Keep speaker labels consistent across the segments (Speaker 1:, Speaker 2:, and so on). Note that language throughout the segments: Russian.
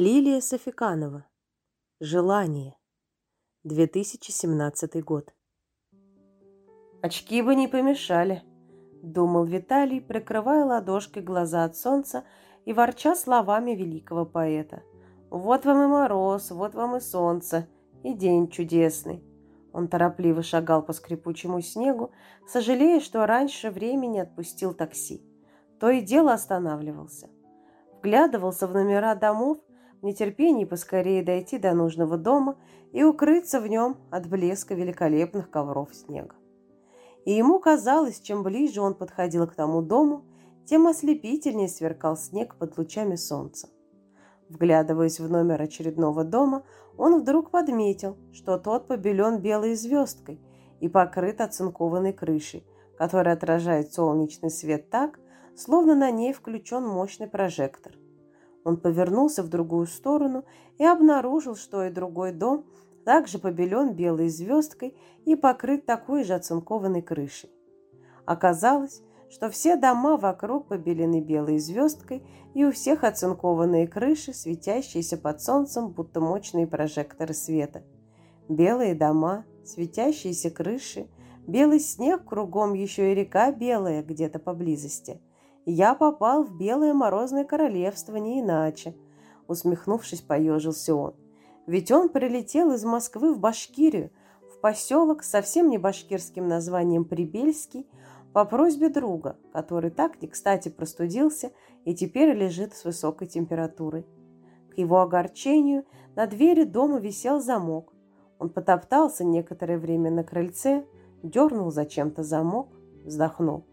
Speaker 1: Лилия Софиканова. Желание. 2017 год. Очки бы не помешали, думал Виталий, прикрывая ладошкой глаза от солнца и ворча словами великого поэта. Вот вам и мороз, вот вам и солнце, и день чудесный. Он торопливо шагал по скрипучему снегу, сожалея, что раньше времени отпустил такси. То и дело останавливался. Вглядывался в номера домов нетерпении поскорее дойти до нужного дома и укрыться в нем от блеска великолепных ковров снега. И ему казалось, чем ближе он подходил к тому дому, тем ослепительнее сверкал снег под лучами солнца. Вглядываясь в номер очередного дома, он вдруг подметил, что тот побелен белой звездкой и покрыт оцинкованной крышей, которая отражает солнечный свет так, словно на ней включен мощный прожектор – он повернулся в другую сторону и обнаружил, что и другой дом также побелен белой звездкой и покрыт такой же оцинкованной крышей. Оказалось, что все дома вокруг побелены белой звездкой, и у всех оцинкованные крыши, светящиеся под солнцем, будто мощные прожекторы света. Белые дома, светящиеся крыши, белый снег кругом, еще и река белая где-то поблизости – я попал в белое морозное королевство, не иначе. Усмехнувшись, поежился он. Ведь он прилетел из Москвы в Башкирию, в поселок совсем не башкирским названием Прибельский, по просьбе друга, который так не кстати простудился и теперь лежит с высокой температурой. К его огорчению на двери дома висел замок. Он потоптался некоторое время на крыльце, дернул зачем-то замок, вздохнул.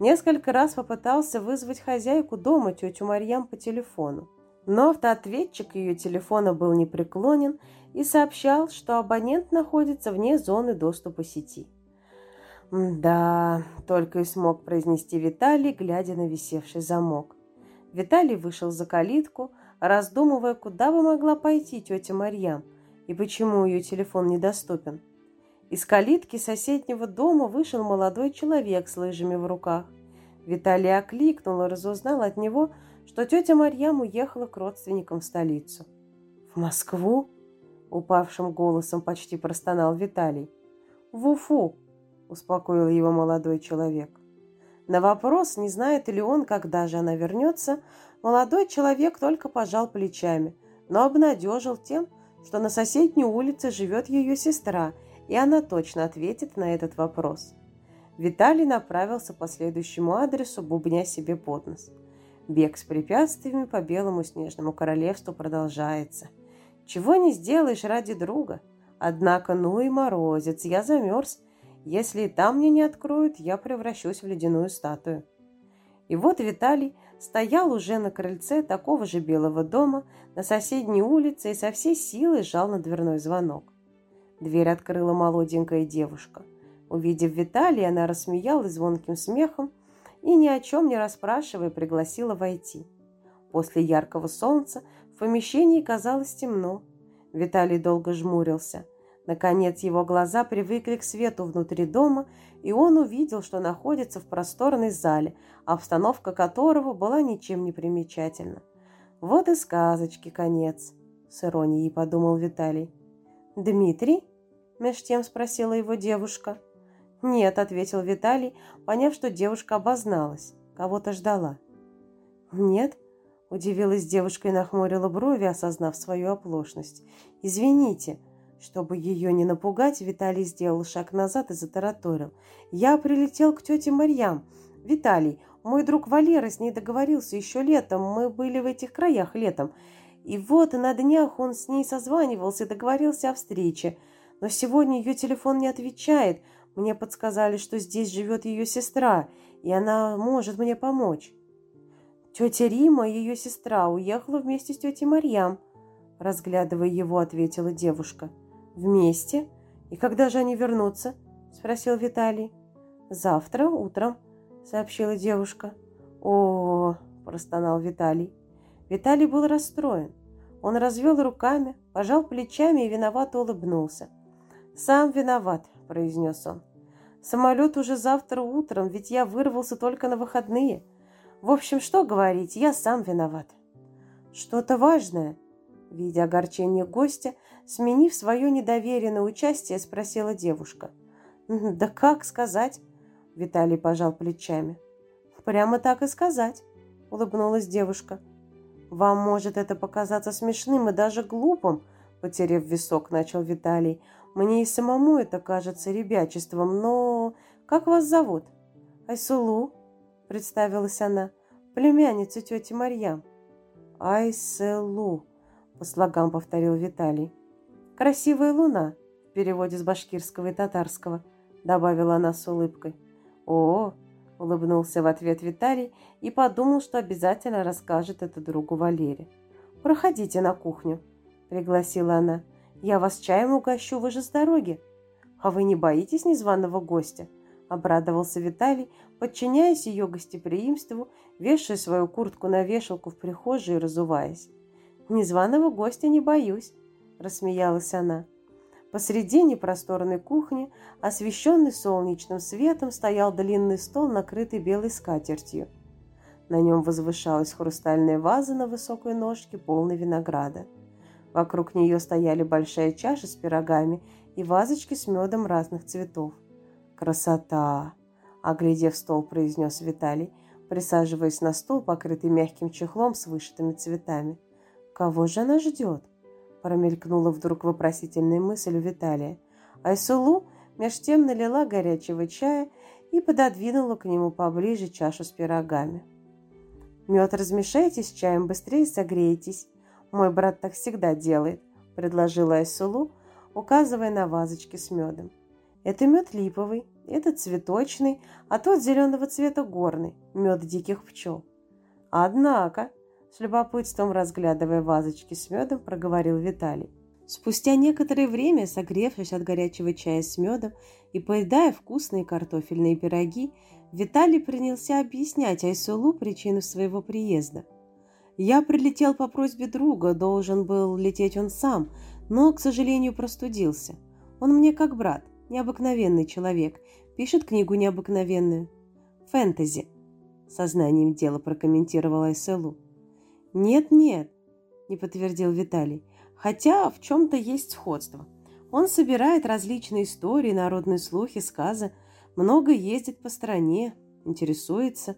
Speaker 1: Несколько раз попытался вызвать хозяйку дома, тетю Марьям, по телефону. Но автоответчик ее телефона был непреклонен и сообщал, что абонент находится вне зоны доступа сети. «Да», — только и смог произнести Виталий, глядя на висевший замок. Виталий вышел за калитку, раздумывая, куда бы могла пойти тетя Марьям и почему ее телефон недоступен. Из калитки соседнего дома вышел молодой человек с лыжами в руках. Виталий окликнул и разузнал от него, что тетя Марьям уехала к родственникам в столицу. «В Москву?» – упавшим голосом почти простонал Виталий. «В Уфу!» – успокоил его молодой человек. На вопрос, не знает ли он, когда же она вернется, молодой человек только пожал плечами, но обнадежил тем, что на соседней улице живет ее сестра – и она точно ответит на этот вопрос. Виталий направился по следующему адресу, бубня себе под нос. Бег с препятствиями по белому снежному королевству продолжается. Чего не сделаешь ради друга. Однако, ну и морозец, я замерз. Если и там мне не откроют, я превращусь в ледяную статую. И вот Виталий стоял уже на крыльце такого же белого дома на соседней улице и со всей силы жал на дверной звонок. Дверь открыла молоденькая девушка. Увидев Виталия, она рассмеялась звонким смехом и, ни о чем не расспрашивая, пригласила войти. После яркого солнца в помещении казалось темно. Виталий долго жмурился. Наконец его глаза привыкли к свету внутри дома, и он увидел, что находится в просторной зале, обстановка которого была ничем не примечательна. «Вот и сказочки конец», — с иронией подумал Виталий. «Дмитрий?» – меж тем спросила его девушка. «Нет», – ответил Виталий, поняв, что девушка обозналась, кого-то ждала. «Нет?» – удивилась девушка и нахмурила брови, осознав свою оплошность. «Извините». Чтобы ее не напугать, Виталий сделал шаг назад и затараторил. «Я прилетел к тете Марьям. Виталий, мой друг Валера с ней договорился еще летом. Мы были в этих краях летом. И вот на днях он с ней созванивался договорился о встрече. Но сегодня ее телефон не отвечает. Мне подсказали, что здесь живет ее сестра, и она может мне помочь. Тетя Рима, ее сестра, уехала вместе с тетей Марьям. Разглядывая его, ответила девушка. Вместе? И когда же они вернутся? Спросил Виталий. Завтра утром, сообщила девушка. О, простонал Виталий. Виталий был расстроен. Он развел руками, пожал плечами и виновато улыбнулся. «Сам виноват», – произнес он. «Самолет уже завтра утром, ведь я вырвался только на выходные. В общем, что говорить, я сам виноват». «Что-то важное?» Видя огорчение гостя, сменив свое недоверенное участие, спросила девушка. «Да как сказать?» – Виталий пожал плечами. «Прямо так и сказать», – улыбнулась девушка. «Вам может это показаться смешным и даже глупым», – потеряв висок, начал Виталий. «Мне и самому это кажется ребячеством, но... Как вас зовут?» «Айсулу», – представилась она, – «племянница тети Марьям». «Айселу», – по слогам повторил Виталий. «Красивая луна», в переводе с башкирского и татарского, добавила она с улыбкой. «О, – улыбнулся в ответ Виталий и подумал, что обязательно расскажет это другу Валере. «Проходите на кухню», – пригласила она. «Я вас чаем угощу, вы же с дороги». «А вы не боитесь незваного гостя?» – обрадовался Виталий, подчиняясь ее гостеприимству, вешая свою куртку на вешалку в прихожей и разуваясь. «Незваного гостя не боюсь», – рассмеялась она. Посредине просторной кухни, освещенный солнечным светом, стоял длинный стол, накрытый белой скатертью. На нем возвышалась хрустальная ваза на высокой ножке, полной винограда. Вокруг нее стояли большая чаша с пирогами и вазочки с медом разных цветов. «Красота!» – оглядев стол, произнес Виталий, присаживаясь на стол, покрытый мягким чехлом с вышитыми цветами. «Кого же она ждет?» Промелькнула вдруг вопросительная мысль у Виталия. Айсулу меж тем налила горячего чая и пододвинула к нему поближе чашу с пирогами. «Мед размешайте с чаем, быстрее согреетесь. Мой брат так всегда делает», – предложила Айсулу, указывая на вазочки с медом. «Это мед липовый, этот цветочный, а тот зеленого цвета горный, мед диких пчел». «Однако», с любопытством разглядывая вазочки с медом, проговорил Виталий. Спустя некоторое время, согревшись от горячего чая с медом и поедая вкусные картофельные пироги, Виталий принялся объяснять Айсулу причину своего приезда. «Я прилетел по просьбе друга, должен был лететь он сам, но, к сожалению, простудился. Он мне как брат, необыкновенный человек, пишет книгу необыкновенную. Фэнтези», — сознанием дела прокомментировала Айсулу. «Нет-нет», – не подтвердил Виталий, «хотя в чем-то есть сходство. Он собирает различные истории, народные слухи, сказы, много ездит по стране, интересуется.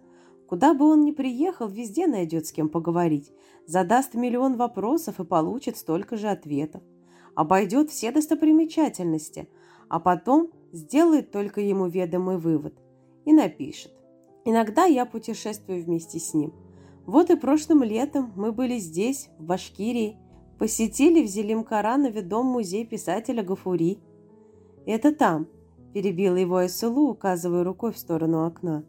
Speaker 1: Куда бы он ни приехал, везде найдет с кем поговорить, задаст миллион вопросов и получит столько же ответов. Обойдет все достопримечательности, а потом сделает только ему ведомый вывод и напишет. Иногда я путешествую вместе с ним – вот и прошлым летом мы были здесь, в Башкирии, посетили в Зелимкаранове дом-музей писателя Гафури. «Это там», – перебила его Айсулу, указывая рукой в сторону окна.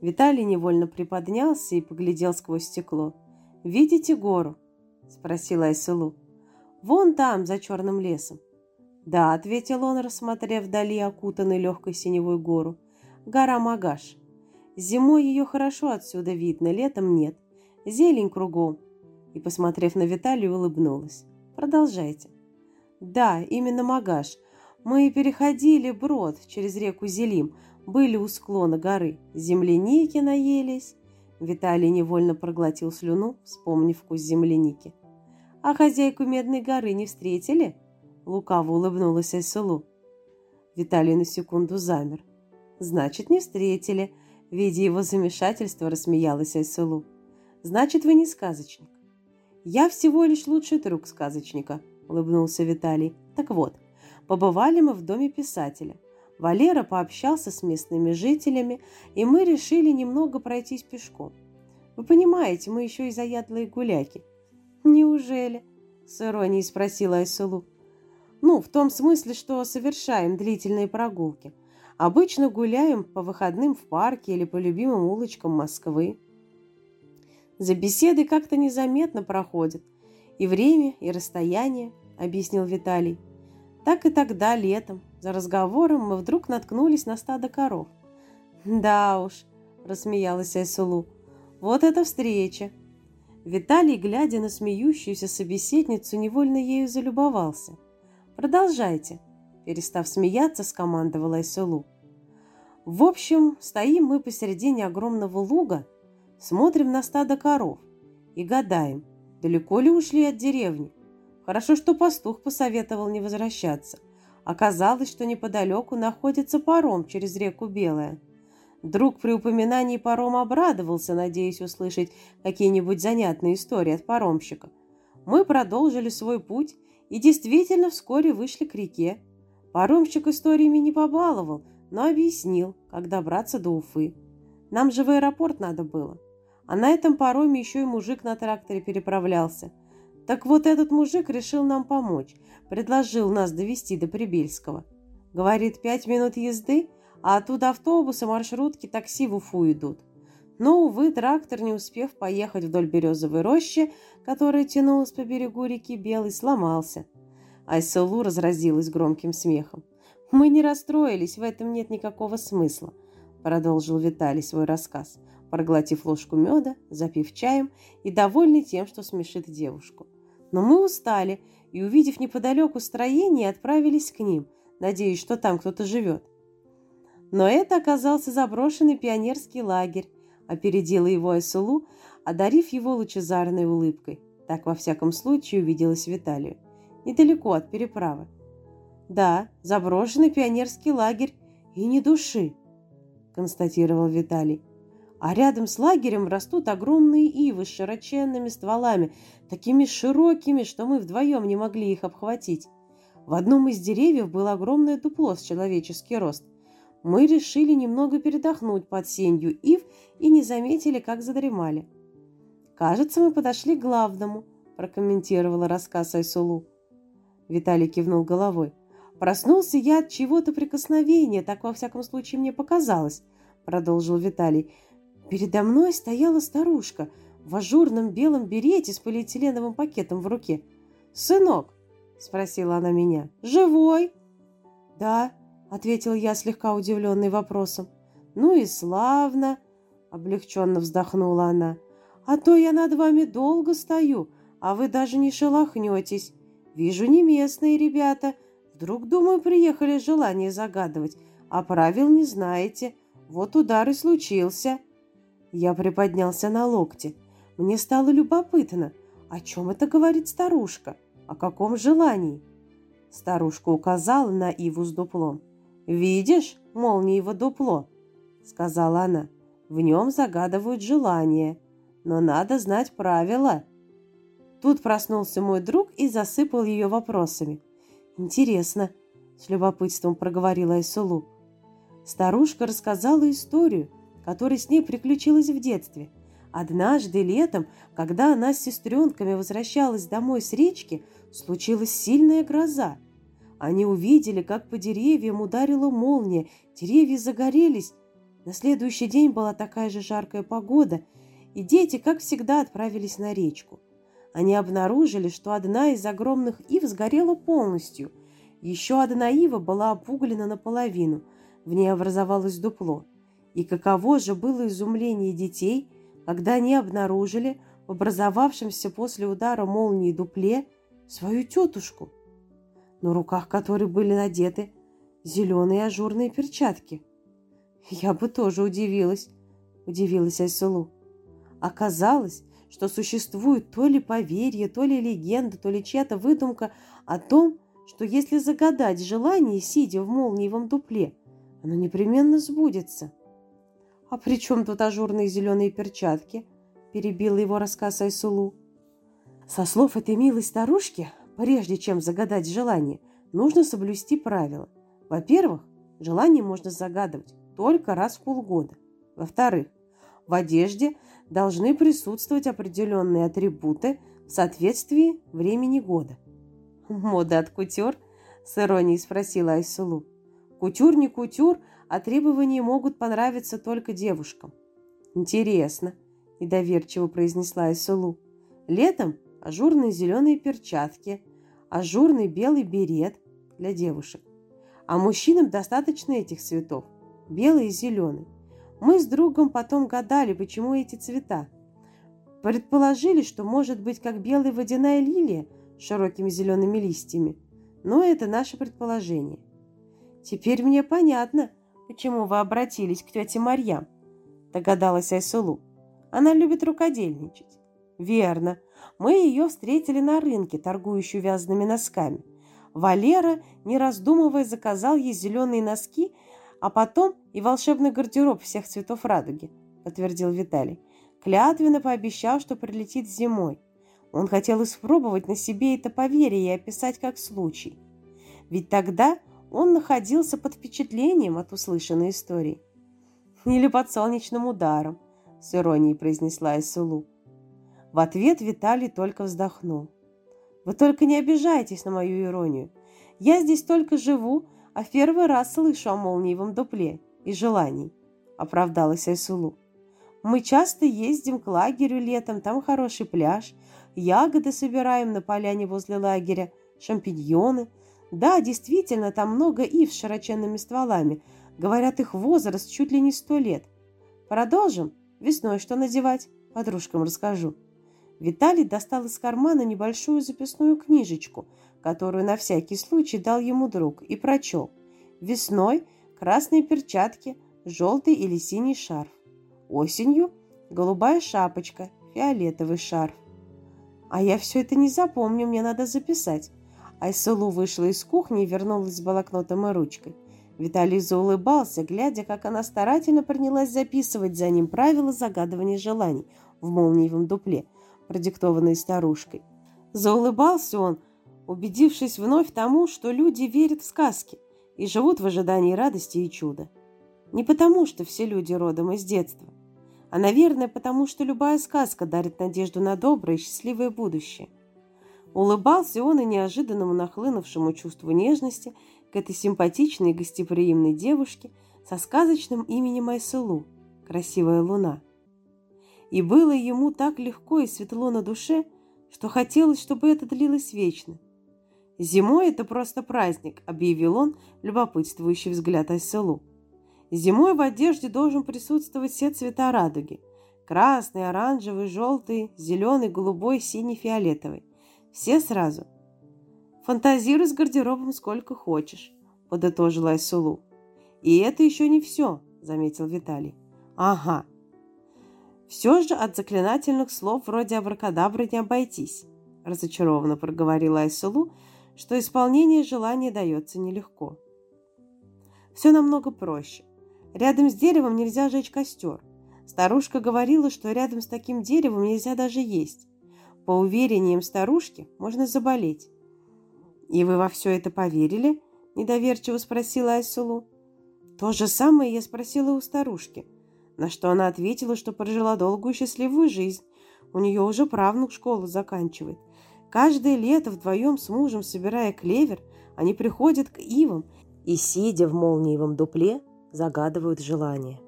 Speaker 1: Виталий невольно приподнялся и поглядел сквозь стекло. «Видите гору?» – спросила Айсулу. «Вон там, за черным лесом». «Да», – ответил он, рассмотрев вдали окутанный легкой синевой гору. «Гора Магаш. Зимой ее хорошо отсюда видно, летом нет. Зелень кругом. И, посмотрев на Виталию, улыбнулась. Продолжайте. Да, именно Магаш. Мы переходили брод через реку Зелим, были у склона горы. Земляники наелись. Виталий невольно проглотил слюну, вспомнив вкус земляники. «А хозяйку Медной горы не встретили?» Лукаво улыбнулась Айсулу. Виталий на секунду замер. «Значит, не встретили». Видя его замешательство, рассмеялась Айсулу. Значит, вы не сказочник. Я всего лишь лучший друг сказочника, улыбнулся Виталий. Так вот, побывали мы в доме писателя. Валера пообщался с местными жителями, и мы решили немного пройтись пешком. Вы понимаете, мы еще и заядлые гуляки. Неужели? С иронией спросила Айсулу. Ну, в том смысле, что совершаем длительные прогулки. Обычно гуляем по выходным в парке или по любимым улочкам Москвы. За беседой как-то незаметно проходит. И время, и расстояние, объяснил Виталий. Так и тогда, летом, за разговором мы вдруг наткнулись на стадо коров. Да уж, рассмеялась Айсулу, вот это встреча. Виталий, глядя на смеющуюся собеседницу, невольно ею залюбовался. «Продолжайте», – перестав смеяться, скомандовала Айсулу. В общем, стоим мы посередине огромного луга Смотрим на стадо коров и гадаем, далеко ли ушли от деревни. Хорошо, что пастух посоветовал не возвращаться. Оказалось, что неподалеку находится паром через реку Белая. Друг при упоминании парома обрадовался, надеясь услышать какие-нибудь занятные истории от паромщика. Мы продолжили свой путь и действительно вскоре вышли к реке. Паромщик историями не побаловал, но объяснил, как добраться до Уфы. Нам же в аэропорт надо было. А на этом пароме еще и мужик на тракторе переправлялся. Так вот этот мужик решил нам помочь, предложил нас довести до Прибельского. Говорит, пять минут езды – а оттуда автобусы, маршрутки, такси в Уфу идут. Но, увы, трактор, не успев поехать вдоль березовой рощи, которая тянулась по берегу реки Белый, сломался. Айсулу разразилась громким смехом. «Мы не расстроились, в этом нет никакого смысла», — продолжил Виталий свой рассказ, проглотив ложку меда, запив чаем и довольный тем, что смешит девушку. «Но мы устали и, увидев неподалеку строение, отправились к ним, надеясь, что там кто-то живет. Но это оказался заброшенный пионерский лагерь, опередила его Айсулу, одарив его лучезарной улыбкой. Так, во всяком случае, увиделась Виталию. Недалеко от переправы. «Да, заброшенный пионерский лагерь и ни души», – констатировал Виталий. «А рядом с лагерем растут огромные ивы с широченными стволами, такими широкими, что мы вдвоем не могли их обхватить. В одном из деревьев было огромное дупло с человеческий рост – мы решили немного передохнуть под сенью ив и не заметили, как задремали. «Кажется, мы подошли к главному», – прокомментировала рассказ Айсулу. Виталий кивнул головой. «Проснулся я от чего-то прикосновения, так во всяком случае мне показалось», – продолжил Виталий. «Передо мной стояла старушка в ажурном белом берете с полиэтиленовым пакетом в руке. «Сынок», – спросила она меня, – «живой?» «Да», ответил я, слегка удивленный вопросом. Ну и славно, облегченно вздохнула она. А то я над вами долго стою, а вы даже не шелохнетесь. Вижу, не местные ребята. Вдруг, думаю, приехали желание загадывать, а правил не знаете. Вот удар и случился. Я приподнялся на локте. Мне стало любопытно, о чем это говорит старушка, о каком желании. Старушка указала на Иву с дуплом. «Видишь молниево дупло?» — сказала она. «В нем загадывают желание, но надо знать правила». Тут проснулся мой друг и засыпал ее вопросами. «Интересно», — с любопытством проговорила Айсулу. Старушка рассказала историю, которая с ней приключилась в детстве. Однажды летом, когда она с сестренками возвращалась домой с речки, случилась сильная гроза — они увидели, как по деревьям ударила молния, деревья загорелись. На следующий день была такая же жаркая погода, и дети, как всегда, отправились на речку. Они обнаружили, что одна из огромных ив сгорела полностью. Еще одна ива была опуглена наполовину, в ней образовалось дупло. И каково же было изумление детей, когда они обнаружили в образовавшемся после удара молнии дупле свою тетушку – на руках которой были надеты зеленые ажурные перчатки. Я бы тоже удивилась, удивилась Айсулу. Оказалось, что существует то ли поверье, то ли легенда, то ли чья-то выдумка о том, что если загадать желание, сидя в молниевом дупле, оно непременно сбудется. «А при чем тут ажурные зеленые перчатки?» – перебила его рассказ Айсулу. Со слов этой милой старушки, Прежде чем загадать желание, нужно соблюсти правила. Во-первых, желание можно загадывать только раз в полгода. Во-вторых, в одежде должны присутствовать определенные атрибуты в соответствии времени года. «Мода от кутюр?» – с иронией спросила Айсулу. «Кутюр не кутюр, а требования могут понравиться только девушкам». «Интересно», – недоверчиво произнесла Айсулу. «Летом ажурные зеленые перчатки, ажурный белый берет для девушек. А мужчинам достаточно этих цветов – белый и зеленый. Мы с другом потом гадали, почему эти цвета. Предположили, что может быть как белая водяная лилия с широкими зелеными листьями. Но это наше предположение. Теперь мне понятно, почему вы обратились к тете Марьям, догадалась Айсулу. Она любит рукодельничать. Верно. Мы ее встретили на рынке, торгующую вязаными носками. Валера, не раздумывая, заказал ей зеленые носки, а потом и волшебный гардероб всех цветов радуги, подтвердил Виталий. Клятвенно пообещал, что прилетит зимой. Он хотел испробовать на себе это поверье и описать как случай. Ведь тогда он находился под впечатлением от услышанной истории. «Или под солнечным ударом», — с иронией произнесла Исулу. В ответ Виталий только вздохнул. «Вы только не обижайтесь на мою иронию. Я здесь только живу, а в первый раз слышу о молниевом дупле и желаний», — оправдалась Айсулу. «Мы часто ездим к лагерю летом, там хороший пляж, ягоды собираем на поляне возле лагеря, шампиньоны. Да, действительно, там много ив с широченными стволами. Говорят, их возраст чуть ли не сто лет. Продолжим? Весной что надевать? Подружкам расскажу». Виталий достал из кармана небольшую записную книжечку, которую на всякий случай дал ему друг, и прочел. Весной красные перчатки, желтый или синий шарф. Осенью голубая шапочка, фиолетовый шарф. А я все это не запомню, мне надо записать. Айсулу вышла из кухни и вернулась с блокнотом и ручкой. Виталий заулыбался, глядя, как она старательно принялась записывать за ним правила загадывания желаний в молниевом дупле – продиктованной старушкой. Заулыбался он, убедившись вновь тому, что люди верят в сказки и живут в ожидании радости и чуда. Не потому, что все люди родом из детства, а, наверное, потому, что любая сказка дарит надежду на доброе и счастливое будущее. Улыбался он и неожиданному нахлынувшему чувству нежности к этой симпатичной и гостеприимной девушке со сказочным именем Айсулу «Красивая луна». И было ему так легко и светло на душе, что хотелось, чтобы это длилось вечно. «Зимой это просто праздник», — объявил он, любопытствующий взгляд Айселу. «Зимой в одежде должен присутствовать все цвета радуги. Красный, оранжевый, желтый, зеленый, голубой, синий, фиолетовый. Все сразу. Фантазируй с гардеробом сколько хочешь», — подытожил Айсулу. «И это еще не все», — заметил Виталий. «Ага, все же от заклинательных слов вроде абракадабры не обойтись, разочарованно проговорила Айсулу, что исполнение желания дается нелегко. Все намного проще. Рядом с деревом нельзя жечь костер. Старушка говорила, что рядом с таким деревом нельзя даже есть. По уверениям старушки, можно заболеть. «И вы во все это поверили?» – недоверчиво спросила Айсулу. То же самое я спросила у старушки – на что она ответила, что прожила долгую счастливую жизнь. У нее уже правнук школу заканчивает. Каждое лето вдвоем с мужем, собирая клевер, они приходят к ивам и, сидя в молниевом дупле, загадывают желания.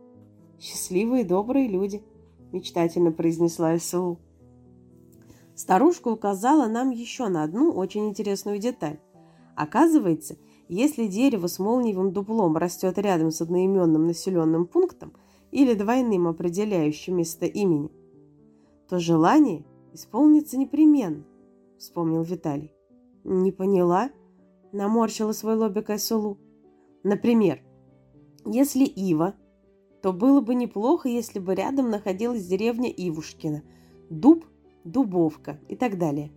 Speaker 1: «Счастливые добрые люди», – мечтательно произнесла Ису. Старушка указала нам еще на одну очень интересную деталь. Оказывается, если дерево с молниевым дуплом растет рядом с одноименным населенным пунктом – или двойным определяющим место имени, то желание исполнится непременно, вспомнил Виталий. Не поняла? Наморщила свой лобик Айсулу. Например, если Ива, то было бы неплохо, если бы рядом находилась деревня Ивушкина, Дуб, Дубовка и так далее.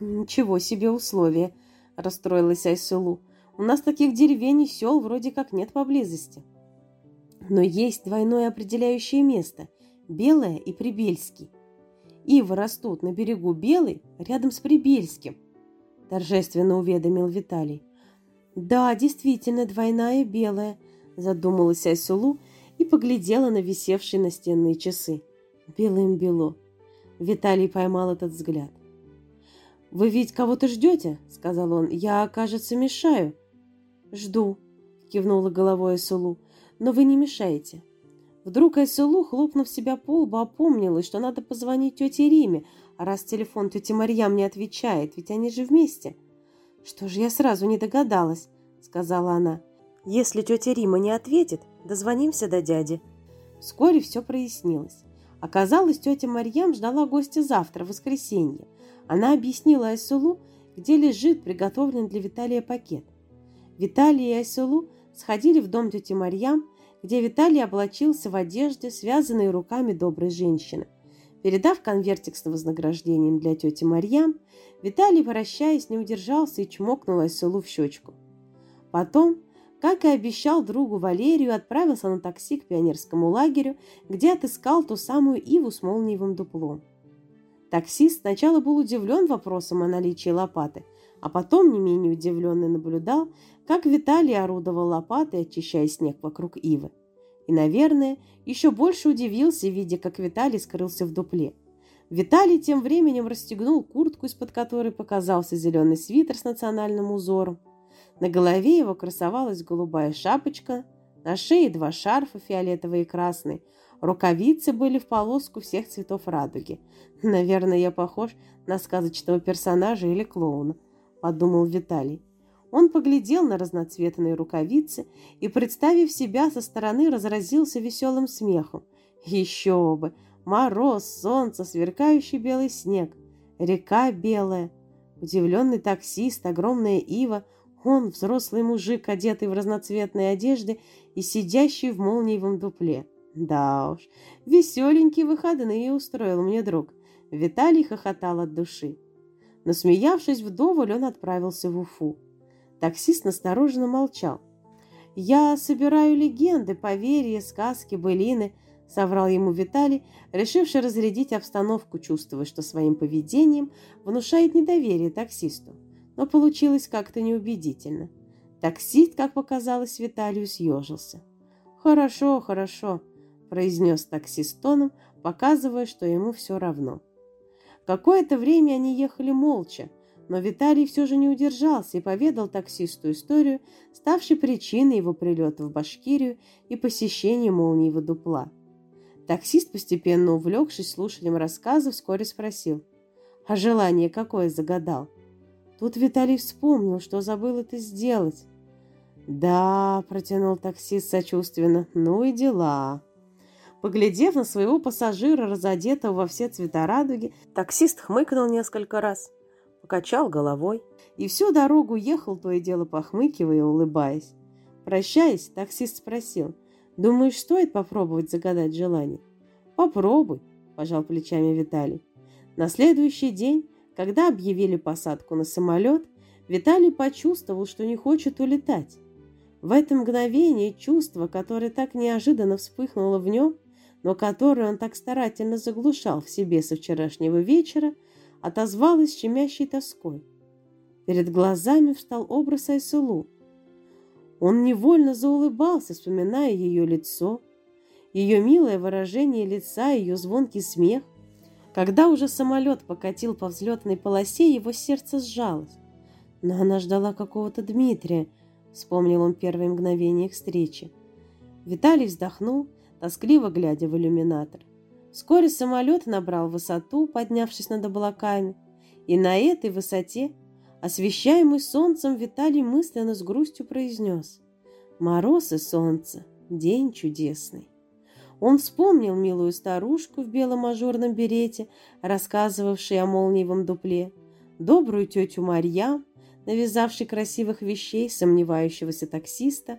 Speaker 1: Ничего себе условия, расстроилась Айсулу. У нас таких деревень и сел вроде как нет поблизости. Но есть двойное определяющее место – Белое и Прибельский. Ивы растут на берегу Белой, рядом с Прибельским, торжественно уведомил Виталий. Да, действительно, двойная белая, задумалась Айсулу и поглядела на висевшие настенные часы. Белым бело. Виталий поймал этот взгляд. «Вы ведь кого-то ждете?» – сказал он. «Я, кажется, мешаю». «Жду», – кивнула головой Айсулу но вы не мешаете. Вдруг Айсулу, хлопнув себя по лбу, опомнилась, что надо позвонить тете Риме, а раз телефон тети Марьям не отвечает, ведь они же вместе. «Что же я сразу не догадалась?» — сказала она. «Если тетя Рима не ответит, дозвонимся до дяди». Вскоре все прояснилось. Оказалось, тетя Марьям ждала гостя завтра, в воскресенье. Она объяснила Айсулу, где лежит приготовленный для Виталия пакет. Виталий и Айсулу сходили в дом тети Марьям, где Виталий облачился в одежды, связанные руками доброй женщины. Передав конвертик с вознаграждением для тети Марьям, Виталий, вращаясь, не удержался и чмокнул Айсулу в щечку. Потом, как и обещал другу Валерию, отправился на такси к пионерскому лагерю, где отыскал ту самую Иву с молниевым дуплом. Таксист сначала был удивлен вопросом о наличии лопаты, а потом не менее удивленный наблюдал, как Виталий орудовал лопатой, очищая снег вокруг Ивы. И, наверное, еще больше удивился, видя, как Виталий скрылся в дупле. Виталий тем временем расстегнул куртку, из-под которой показался зеленый свитер с национальным узором. На голове его красовалась голубая шапочка, на шее два шарфа, фиолетовый и красный. Рукавицы были в полоску всех цветов радуги. Наверное, я похож на сказочного персонажа или клоуна, подумал Виталий. Он поглядел на разноцветные рукавицы и, представив себя со стороны, разразился веселым смехом. Еще бы! Мороз, солнце, сверкающий белый снег, река белая, удивленный таксист, огромная ива, он, взрослый мужик, одетый в разноцветные одежды и сидящий в молниевом дупле. Да уж, веселенькие выходные устроил мне друг. Виталий хохотал от души. Насмеявшись вдоволь, он отправился в Уфу. Таксист настороженно молчал. «Я собираю легенды, поверья, сказки, былины», — соврал ему Виталий, решивший разрядить обстановку, чувствуя, что своим поведением внушает недоверие таксисту. Но получилось как-то неубедительно. Таксист, как показалось Виталию, съежился. «Хорошо, хорошо», — произнес таксист тоном, показывая, что ему все равно. Какое-то время они ехали молча, но Виталий все же не удержался и поведал таксисту историю, ставшей причиной его прилета в Башкирию и посещения молниевого дупла. Таксист, постепенно увлекшись слушанием рассказа, вскоре спросил, «А желание какое загадал?» Тут Виталий вспомнил, что забыл это сделать. «Да», — протянул таксист сочувственно, — «ну и дела». Поглядев на своего пассажира, разодетого во все цвета радуги, таксист хмыкнул несколько раз — покачал головой и всю дорогу ехал, то и дело похмыкивая улыбаясь. Прощаясь, таксист спросил, «Думаешь, стоит попробовать загадать желание?» «Попробуй», – пожал плечами Виталий. На следующий день, когда объявили посадку на самолет, Виталий почувствовал, что не хочет улетать. В это мгновение чувство, которое так неожиданно вспыхнуло в нем, но которое он так старательно заглушал в себе со вчерашнего вечера, отозвалась щемящей тоской. Перед глазами встал образ Айсулу. Он невольно заулыбался, вспоминая ее лицо, ее милое выражение лица, ее звонкий смех. Когда уже самолет покатил по взлетной полосе, его сердце сжалось. Но она ждала какого-то Дмитрия, вспомнил он первое мгновение их встречи. Виталий вздохнул, тоскливо глядя в иллюминатор. Вскоре самолет набрал высоту, поднявшись над облаками, и на этой высоте, освещаемый солнцем, Виталий мысленно с грустью произнес «Мороз и солнце, день чудесный». Он вспомнил милую старушку в белом ажурном берете, рассказывавшей о молниевом дупле, добрую тетю Марьям, навязавшей красивых вещей сомневающегося таксиста,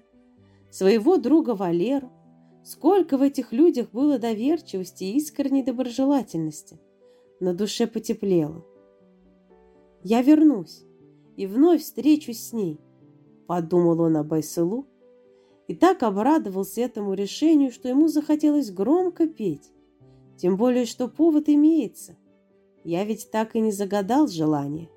Speaker 1: своего друга Валеру, Сколько в этих людях было доверчивости и искренней доброжелательности. На душе потеплело. «Я вернусь и вновь встречусь с ней», — подумал он об Айсылу, и так обрадовался этому решению, что ему захотелось громко петь, тем более, что повод имеется. Я ведь так и не загадал желание,